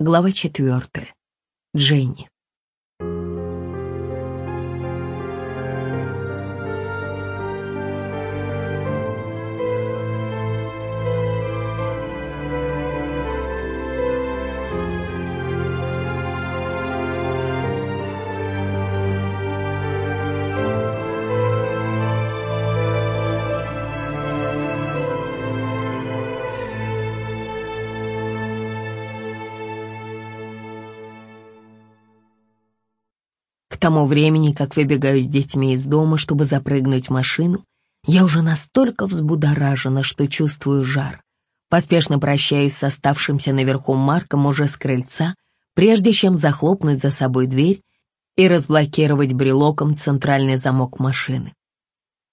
Глава четвертая. Дженни. Тому времени, как выбегаю с детьми из дома, чтобы запрыгнуть в машину, я уже настолько взбудоражена, что чувствую жар. Поспешно прощаюсь с оставшимся наверху Марком уже с крыльца, прежде чем захлопнуть за собой дверь и разблокировать брелоком центральный замок машины.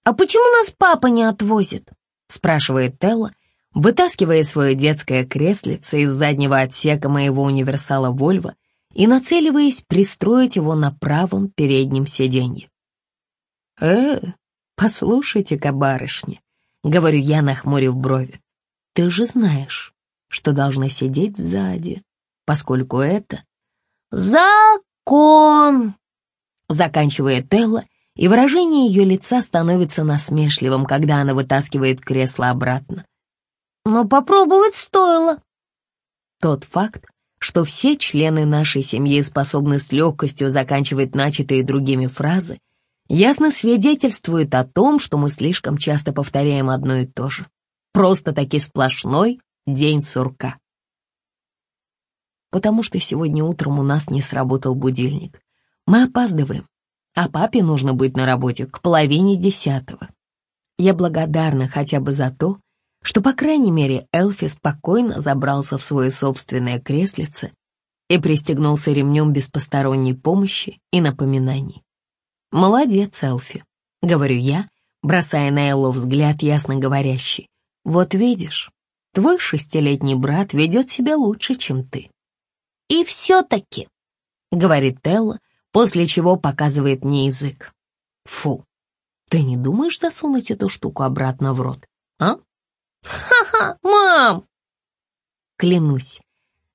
«А почему нас папа не отвозит?» — спрашивает Телла, вытаскивая свое детское креслице из заднего отсека моего универсала «Вольво» и нацеливаясь пристроить его на правом переднем сиденье. «Э, послушайте-ка, барышня», — говорю я, нахмурив брови, «ты же знаешь, что должна сидеть сзади, поскольку это «Закон!» — заканчивает Телла, и выражение ее лица становится насмешливым, когда она вытаскивает кресло обратно. «Но попробовать стоило». Тот факт, что все члены нашей семьи способны с легкостью заканчивать начатые другими фразы, ясно свидетельствует о том, что мы слишком часто повторяем одно и то же. Просто-таки сплошной день сурка. Потому что сегодня утром у нас не сработал будильник. Мы опаздываем, а папе нужно быть на работе к половине десятого. Я благодарна хотя бы за то, что, по крайней мере, Элфи спокойно забрался в свое собственное креслице и пристегнулся ремнем без посторонней помощи и напоминаний. «Молодец, Элфи», — говорю я, бросая на Эллу взгляд ясно говорящий. «Вот видишь, твой шестилетний брат ведет себя лучше, чем ты». «И все-таки», — говорит Элла, после чего показывает мне язык. «Фу, ты не думаешь засунуть эту штуку обратно в рот, а?» «Ха-ха, мам!» Клянусь,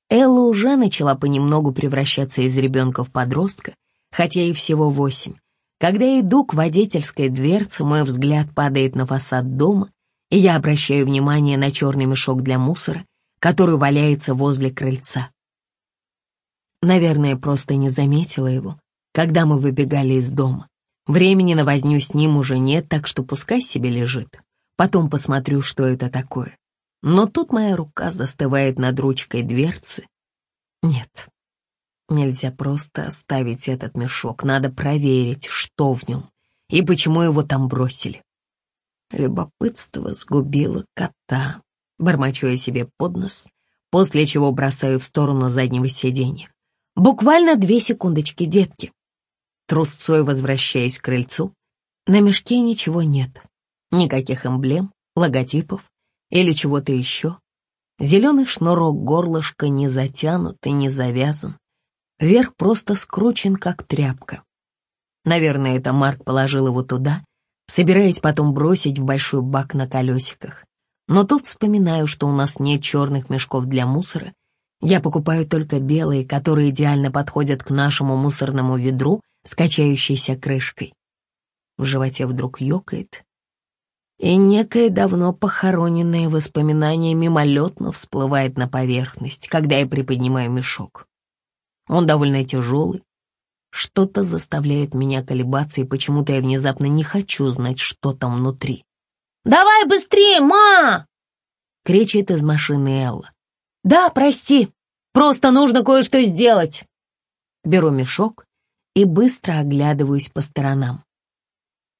Элла уже начала понемногу превращаться из ребенка в подростка, хотя и всего восемь. Когда я иду к водительской дверце, мой взгляд падает на фасад дома, и я обращаю внимание на черный мешок для мусора, который валяется возле крыльца. Наверное, просто не заметила его, когда мы выбегали из дома. Времени на возню с ним уже нет, так что пускай себе лежит. Потом посмотрю, что это такое. Но тут моя рука застывает над ручкой дверцы. Нет, нельзя просто оставить этот мешок. Надо проверить, что в нем и почему его там бросили. Любопытство сгубило кота. Бормочу я себе под нос, после чего бросаю в сторону заднего сиденья. Буквально две секундочки, детки. Трусцой возвращаясь к крыльцу. На мешке ничего нет. Никаких эмблем, логотипов или чего-то еще. Зеленый шнурок горлышка не затянут и не завязан. Верх просто скручен, как тряпка. Наверное, это Марк положил его туда, собираясь потом бросить в большой бак на колесиках. Но тут вспоминаю, что у нас нет черных мешков для мусора. Я покупаю только белые, которые идеально подходят к нашему мусорному ведру с качающейся крышкой. В животе вдруг ёкает, и некое давно похороненное воспоминание мимолетно всплывает на поверхность, когда я приподнимаю мешок. Он довольно тяжелый. Что-то заставляет меня колебаться, и почему-то я внезапно не хочу знать, что там внутри. «Давай быстрее, ма!» — кричит из машины Элла. «Да, прости, просто нужно кое-что сделать». Беру мешок и быстро оглядываюсь по сторонам.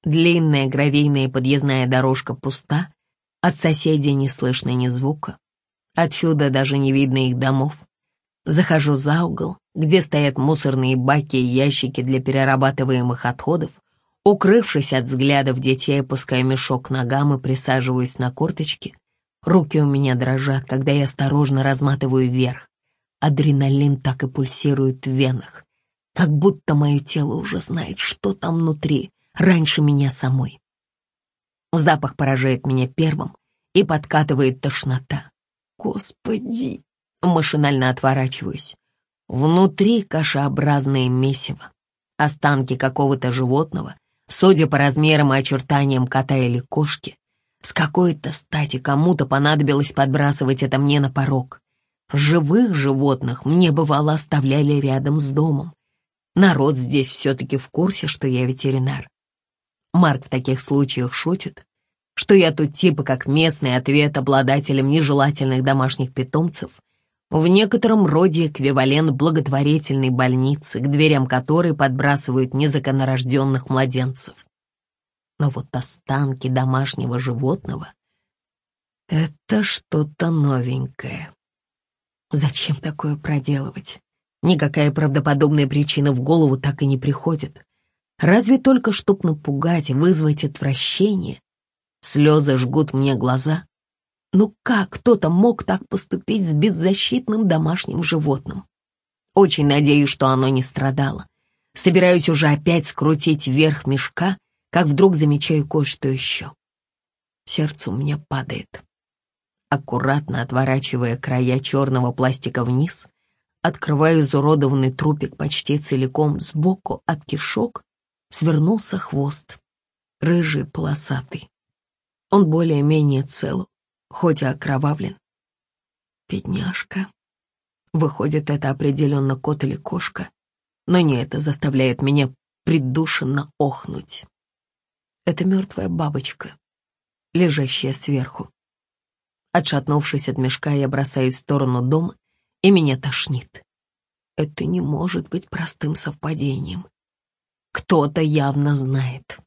Длинная гравийная подъездная дорожка пуста, от соседей не слышно ни звука. Отсюда даже не видно их домов. Захожу за угол, где стоят мусорные баки и ящики для перерабатываемых отходов. Укрывшись от взглядов детей, опускаю мешок к ногам и присаживаюсь на корточки. Руки у меня дрожат, когда я осторожно разматываю вверх. Адреналин так и пульсирует в венах, как будто мое тело уже знает, что там внутри, раньше меня самой. Запах поражает меня первым и подкатывает тошнота. Господи, Машинально отворачиваюсь. Внутри кашеобразное месиво. Останки какого-то животного, судя по размерам и очертаниям кота или кошки. С какой-то стати кому-то понадобилось подбрасывать это мне на порог. Живых животных мне бывало оставляли рядом с домом. Народ здесь все-таки в курсе, что я ветеринар. Марк в таких случаях шутит, что я тут типа как местный ответ обладателям нежелательных домашних питомцев, в некотором роде эквивалент благотворительной больницы, к дверям которой подбрасывают незаконнорожденных младенцев. Но вот останки домашнего животного — это что-то новенькое. Зачем такое проделывать? Никакая правдоподобная причина в голову так и не приходит. Разве только чтоб напугать, вызвать отвращение. Слезы жгут мне глаза, ну как кто-то мог так поступить с беззащитным домашним животным? Очень надеюсь, что оно не страдало. Собираюсь уже опять скрутить вверх мешка, как вдруг замечаю кое-что еще. Сердце у меня падает. Аккуратно отворачивая края черного пластика вниз, открываю изуродованный трупик почти целиком сбоку от кишок, свернулся хвост, рыжий полосатый. Он более-менее цел, хоть и окровавлен. Бедняжка. Выходит, это определенно кот или кошка, но не это заставляет меня придушенно охнуть. Это мертвая бабочка, лежащая сверху. Отшатнувшись от мешка, я бросаюсь в сторону дома, и меня тошнит. Это не может быть простым совпадением. Кто-то явно знает.